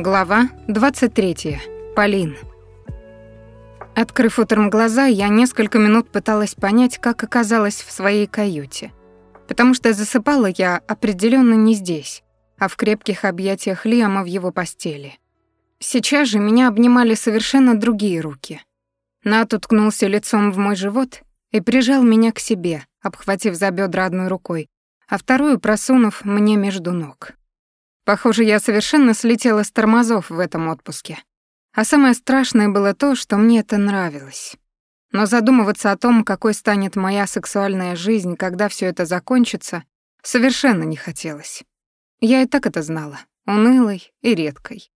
Глава 23. Полин. Открыв утром глаза, я несколько минут пыталась понять, как оказалась в своей каюте. Потому что засыпала я определенно не здесь, а в крепких объятиях Лиама в его постели. Сейчас же меня обнимали совершенно другие руки. Нат уткнулся лицом в мой живот и прижал меня к себе, обхватив за бедра одной рукой, а вторую просунув мне между ног. Похоже, я совершенно слетела с тормозов в этом отпуске. А самое страшное было то, что мне это нравилось. Но задумываться о том, какой станет моя сексуальная жизнь, когда все это закончится, совершенно не хотелось. Я и так это знала, унылой и редкой.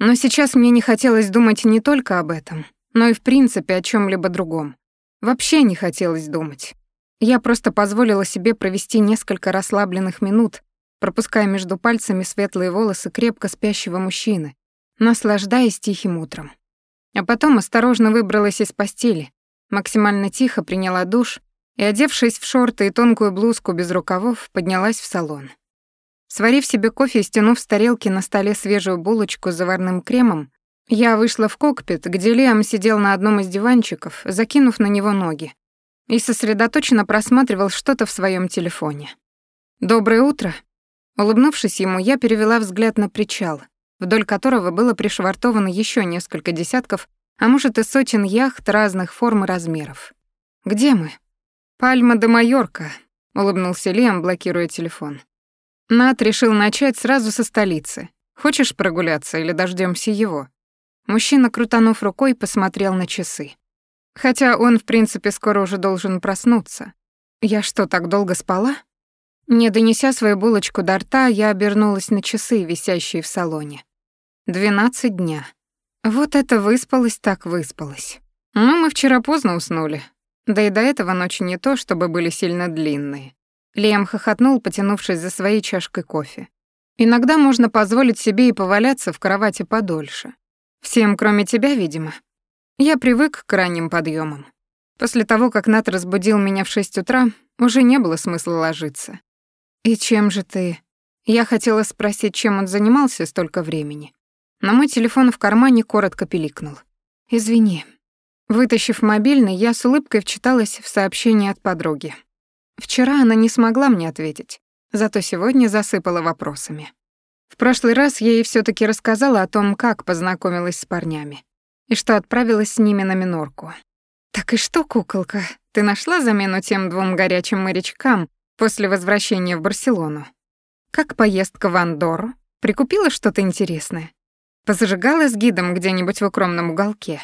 Но сейчас мне не хотелось думать не только об этом, но и в принципе о чем либо другом. Вообще не хотелось думать. Я просто позволила себе провести несколько расслабленных минут, пропуская между пальцами светлые волосы крепко спящего мужчины, наслаждаясь тихим утром. А потом осторожно выбралась из постели, максимально тихо приняла душ и, одевшись в шорты и тонкую блузку без рукавов, поднялась в салон. Сварив себе кофе и стянув с тарелки на столе свежую булочку с заварным кремом, я вышла в кокпит, где Лиам сидел на одном из диванчиков, закинув на него ноги, и сосредоточенно просматривал что-то в своем телефоне. «Доброе утро!» Улыбнувшись ему, я перевела взгляд на причал, вдоль которого было пришвартовано еще несколько десятков, а может и сотен яхт разных форм и размеров. «Где мы?» «Пальма де Майорка», — улыбнулся Лиам, блокируя телефон. Нат решил начать сразу со столицы. Хочешь прогуляться или дождемся его? Мужчина, крутанув рукой, посмотрел на часы. Хотя он, в принципе, скоро уже должен проснуться. Я что, так долго спала? Не донеся свою булочку до рта, я обернулась на часы, висящие в салоне. Двенадцать дня. Вот это выспалась так выспалась. Ну, мы вчера поздно уснули. Да и до этого ночи не то, чтобы были сильно длинные. Лиам хохотнул, потянувшись за своей чашкой кофе. Иногда можно позволить себе и поваляться в кровати подольше. Всем, кроме тебя, видимо. Я привык к ранним подъемам. После того, как Нат разбудил меня в шесть утра, уже не было смысла ложиться. «И чем же ты...» Я хотела спросить, чем он занимался столько времени. Но мой телефон в кармане коротко пиликнул. «Извини». Вытащив мобильный, я с улыбкой вчиталась в сообщение от подруги. Вчера она не смогла мне ответить, зато сегодня засыпала вопросами. В прошлый раз я ей всё таки рассказала о том, как познакомилась с парнями и что отправилась с ними на минорку. «Так и что, куколка, ты нашла замену тем двум горячим морячкам после возвращения в Барселону? Как поездка в Андорру? Прикупила что-то интересное? Позажигала с гидом где-нибудь в укромном уголке?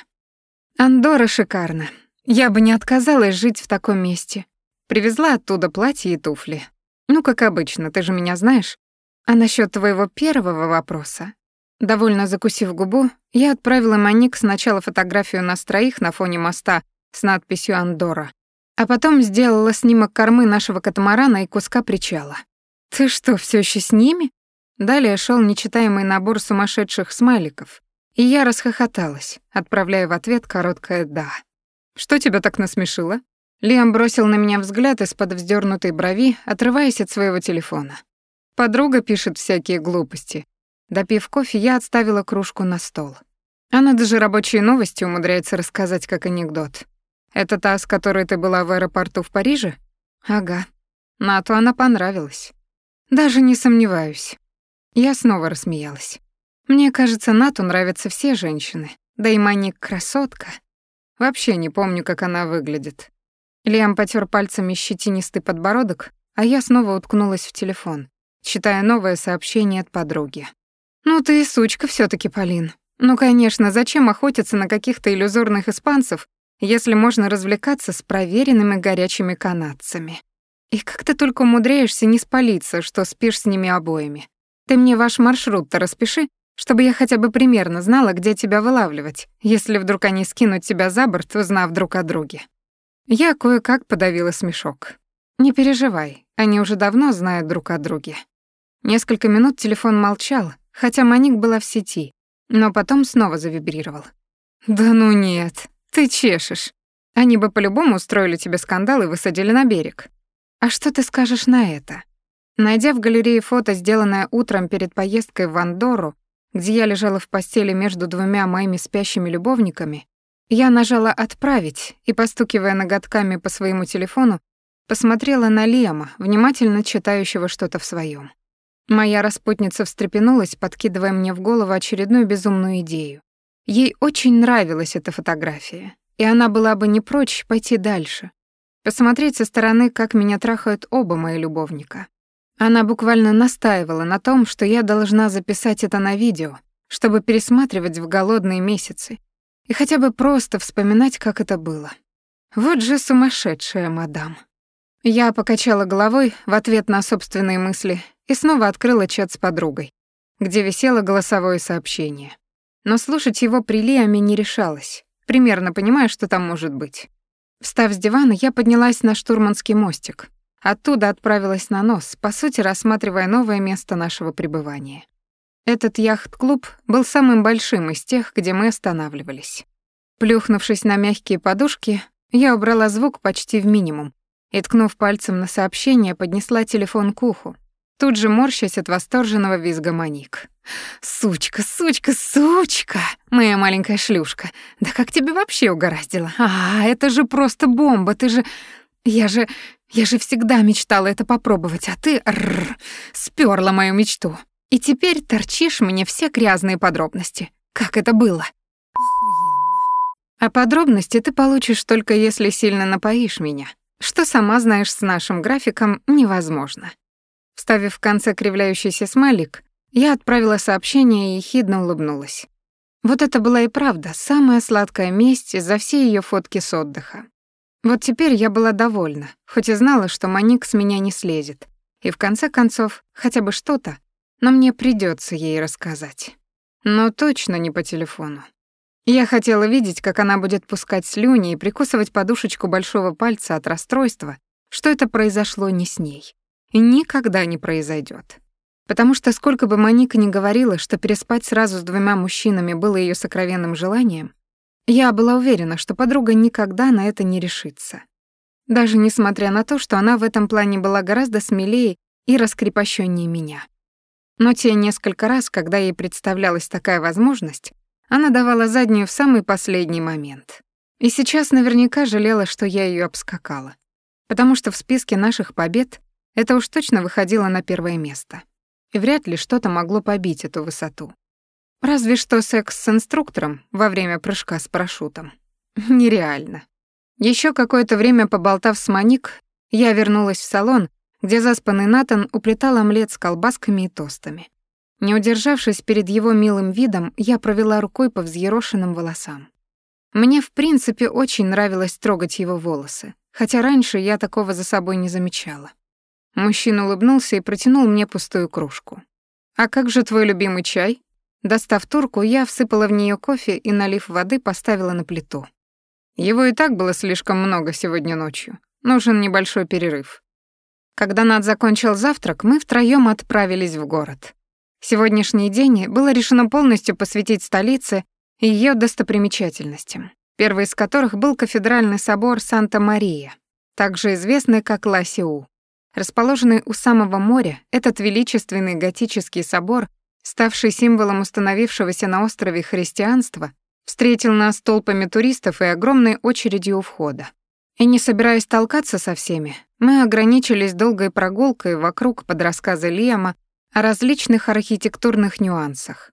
Андорра шикарно. Я бы не отказалась жить в таком месте. Привезла оттуда платье и туфли. Ну, как обычно, ты же меня знаешь. А насчет твоего первого вопроса, Довольно закусив губу, я отправила Моник сначала фотографию нас троих на фоне моста с надписью «Андора», а потом сделала снимок кормы нашего катамарана и куска причала. «Ты что, все еще с ними?» Далее шел нечитаемый набор сумасшедших смайликов, и я расхохоталась, отправляя в ответ короткое «да». «Что тебя так насмешило?» Лиам бросил на меня взгляд из-под вздернутой брови, отрываясь от своего телефона. Подруга пишет всякие глупости, Допив кофе, я отставила кружку на стол. Она даже рабочие новости умудряется рассказать как анекдот. Это та, с которой ты была в аэропорту в Париже? Ага. Нату она понравилась. Даже не сомневаюсь. Я снова рассмеялась. Мне кажется, Нату нравятся все женщины. Да и Маник красотка. Вообще не помню, как она выглядит. Лиам потер пальцами щетинистый подбородок, а я снова уткнулась в телефон, читая новое сообщение от подруги. «Ну ты и сучка все таки Полин. Ну, конечно, зачем охотиться на каких-то иллюзорных испанцев, если можно развлекаться с проверенными горячими канадцами? И как ты только умудряешься не спалиться, что спишь с ними обоими? Ты мне ваш маршрут-то распиши, чтобы я хотя бы примерно знала, где тебя вылавливать, если вдруг они скинут тебя за борт, узнав друг о друге». Я кое-как подавила смешок. «Не переживай, они уже давно знают друг о друге». Несколько минут телефон молчал, хотя Маник была в сети, но потом снова завибрировал. «Да ну нет, ты чешешь. Они бы по-любому устроили тебе скандал и высадили на берег. А что ты скажешь на это?» Найдя в галерее фото, сделанное утром перед поездкой в Андорру, где я лежала в постели между двумя моими спящими любовниками, я нажала «Отправить» и, постукивая ноготками по своему телефону, посмотрела на Лиама, внимательно читающего что-то в своем. Моя распутница встрепенулась, подкидывая мне в голову очередную безумную идею. Ей очень нравилась эта фотография, и она была бы не прочь пойти дальше, посмотреть со стороны, как меня трахают оба мои любовника. Она буквально настаивала на том, что я должна записать это на видео, чтобы пересматривать в голодные месяцы и хотя бы просто вспоминать, как это было. Вот же сумасшедшая мадам. Я покачала головой в ответ на собственные мысли и снова открыла чат с подругой, где висело голосовое сообщение. Но слушать его при Лиаме не решалась, примерно понимая, что там может быть. Встав с дивана, я поднялась на штурманский мостик. Оттуда отправилась на нос, по сути, рассматривая новое место нашего пребывания. Этот яхт-клуб был самым большим из тех, где мы останавливались. Плюхнувшись на мягкие подушки, я убрала звук почти в минимум и, ткнув пальцем на сообщение, поднесла телефон к уху, тут же морщась от восторженного визга Моник. «Сучка, сучка, сучка! Моя маленькая шлюшка! Да как тебе вообще угораздило? А, это же просто бомба, ты же... Я же... Я же всегда мечтала это попробовать, а ты... Рррр, спёрла мою мечту. И теперь торчишь мне все грязные подробности. Как это было? А подробности ты получишь только если сильно напоишь меня, что сама знаешь с нашим графиком невозможно. Вставив в конце кривляющийся смайлик, я отправила сообщение и ехидно улыбнулась. Вот это была и правда самая сладкая месть за все ее фотки с отдыха. Вот теперь я была довольна, хоть и знала, что Маник с меня не слезет. И в конце концов, хотя бы что-то, но мне придется ей рассказать. Но точно не по телефону. Я хотела видеть, как она будет пускать слюни и прикусывать подушечку большого пальца от расстройства, что это произошло не с ней. И никогда не произойдет. Потому что сколько бы Моника ни говорила, что переспать сразу с двумя мужчинами было ее сокровенным желанием, я была уверена, что подруга никогда на это не решится. Даже несмотря на то, что она в этом плане была гораздо смелее и раскрепощеннее меня. Но те несколько раз, когда ей представлялась такая возможность, она давала заднюю в самый последний момент. И сейчас наверняка жалела, что я ее обскакала. Потому что в списке наших побед это уж точно выходило на первое место и вряд ли что-то могло побить эту высоту. Разве что секс с инструктором во время прыжка с парашютом. Нереально. Еще какое-то время поболтав с Моник, я вернулась в салон, где заспанный Натан уплетал омлет с колбасками и тостами. Не удержавшись перед его милым видом, я провела рукой по взъерошенным волосам. Мне, в принципе, очень нравилось трогать его волосы, хотя раньше я такого за собой не замечала. Мужчина улыбнулся и протянул мне пустую кружку. «А как же твой любимый чай?» Достав турку, я всыпала в нее кофе и, налив воды, поставила на плиту. Его и так было слишком много сегодня ночью. Нужен небольшой перерыв. Когда Над закончил завтрак, мы втроём отправились в город. Сегодняшний день было решено полностью посвятить столице и её достопримечательностям, первый из которых был кафедральный собор Санта-Мария, также известный как Ла-Сиу. Расположенный у самого моря, этот величественный готический собор, ставший символом установившегося на острове христианства, встретил нас толпами туристов и огромной очередью у входа. И не собираясь толкаться со всеми, мы ограничились долгой прогулкой вокруг под рассказы Лиама о различных архитектурных нюансах.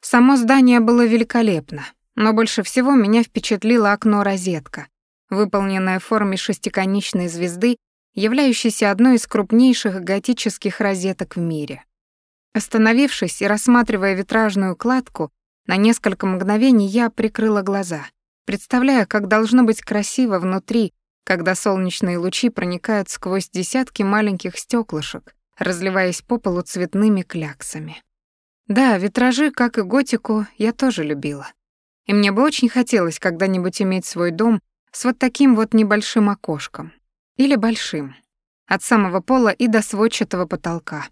Само здание было великолепно, но больше всего меня впечатлило окно-розетка, выполненное в форме шестиконечной звезды являющейся одной из крупнейших готических розеток в мире. Остановившись и рассматривая витражную кладку, на несколько мгновений я прикрыла глаза, представляя, как должно быть красиво внутри, когда солнечные лучи проникают сквозь десятки маленьких стеклышек, разливаясь по полу цветными кляксами. Да, витражи, как и готику, я тоже любила. И мне бы очень хотелось когда-нибудь иметь свой дом с вот таким вот небольшим окошком. Или большим. От самого пола и до сводчатого потолка.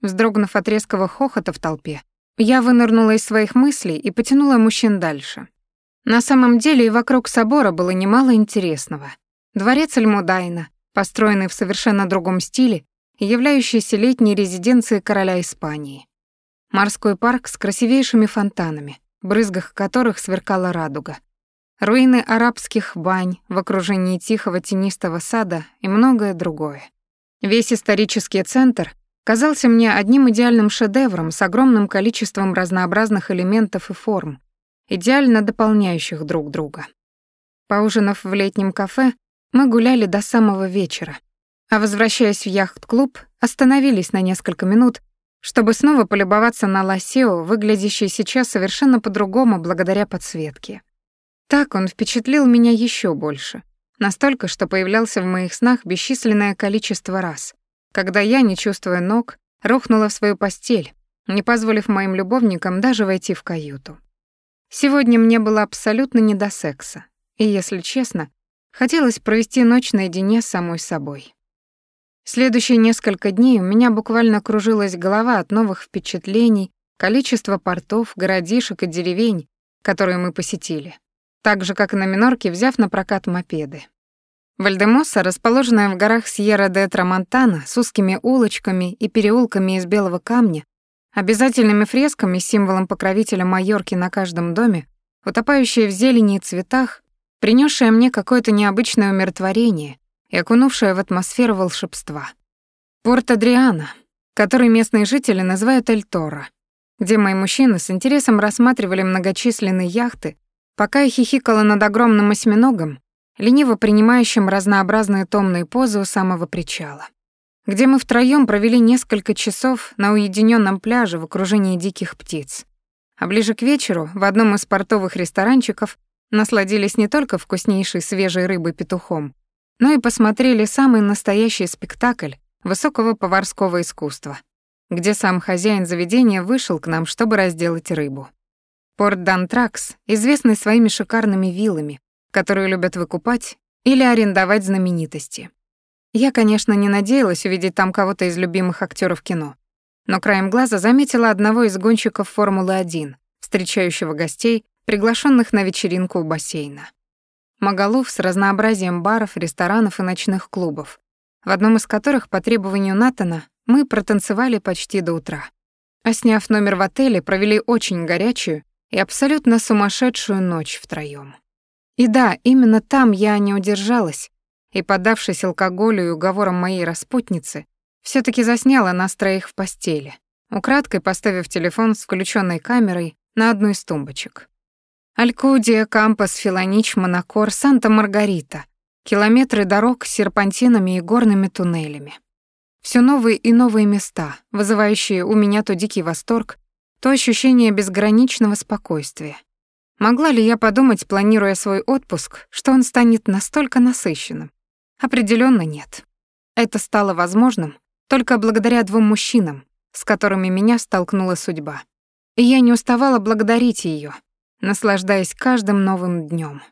Вздрогнув от резкого хохота в толпе, я вынырнула из своих мыслей и потянула мужчин дальше. На самом деле и вокруг собора было немало интересного. Дворец Альмудайна, построенный в совершенно другом стиле являющийся летней резиденцией короля Испании. Морской парк с красивейшими фонтанами, брызгах которых сверкала радуга. Руины арабских бань в окружении тихого тенистого сада и многое другое. Весь исторический центр казался мне одним идеальным шедевром с огромным количеством разнообразных элементов и форм, идеально дополняющих друг друга. Поужинав в летнем кафе, мы гуляли до самого вечера, а возвращаясь в яхт-клуб, остановились на несколько минут, чтобы снова полюбоваться на Лосео, выглядящий сейчас совершенно по-другому благодаря подсветке. Так он впечатлил меня еще больше, настолько, что появлялся в моих снах бесчисленное количество раз, когда я, не чувствуя ног, рухнула в свою постель, не позволив моим любовникам даже войти в каюту. Сегодня мне было абсолютно не до секса, и, если честно, хотелось провести ночь наедине с самой собой. Следующие несколько дней у меня буквально кружилась голова от новых впечатлений, количества портов, городишек и деревень, которые мы посетили, так же, как и на Минорке, взяв на прокат мопеды. Вальдемоса, расположенная в горах Сьерра-де-Трамонтана с узкими улочками и переулками из белого камня, обязательными фресками с символом покровителя Майорки на каждом доме, утопающая в зелени и цветах, принесшая мне какое-то необычное умиротворение и окунувшая в атмосферу волшебства. Порт Адриана, который местные жители называют Эль-Торо, где мои мужчины с интересом рассматривали многочисленные яхты, пока я хихикала над огромным осьминогом, лениво принимающим разнообразные томные позы у самого причала, где мы втроём провели несколько часов на уединенном пляже в окружении диких птиц. А ближе к вечеру в одном из портовых ресторанчиков насладились не только вкуснейшей свежей рыбой петухом, но и посмотрели самый настоящий спектакль высокого поварского искусства, где сам хозяин заведения вышел к нам, чтобы разделать рыбу. Порт Дантракс известный своими шикарными виллами, которые любят выкупать или арендовать знаменитости. Я, конечно, не надеялась увидеть там кого-то из любимых актеров кино, но краем глаза заметила одного из гонщиков Формулы-1, встречающего гостей, приглашенных на вечеринку у бассейна. Магалуф с разнообразием баров, ресторанов и ночных клубов, в одном из которых по требованию Натана мы протанцевали почти до утра. А сняв номер в отеле, провели очень горячую и абсолютно сумасшедшую ночь втроём. И да, именно там я не удержалась и, поддавшись алкоголю и уговорам моей распутницы, все таки засняла нас троих в постели, украдкой поставив телефон с включенной камерой на одну из тумбочек. Алькудия, Кампас, Филонич, Монакор, Санта-Маргарита. Километры дорог с серпантинами и горными туннелями. Все новые и новые места, вызывающие у меня то дикий восторг, то ощущение безграничного спокойствия. Могла ли я подумать, планируя свой отпуск, что он станет настолько насыщенным? Определенно нет. Это стало возможным только благодаря двум мужчинам, с которыми меня столкнула судьба. И я не уставала благодарить ее, наслаждаясь каждым новым днем.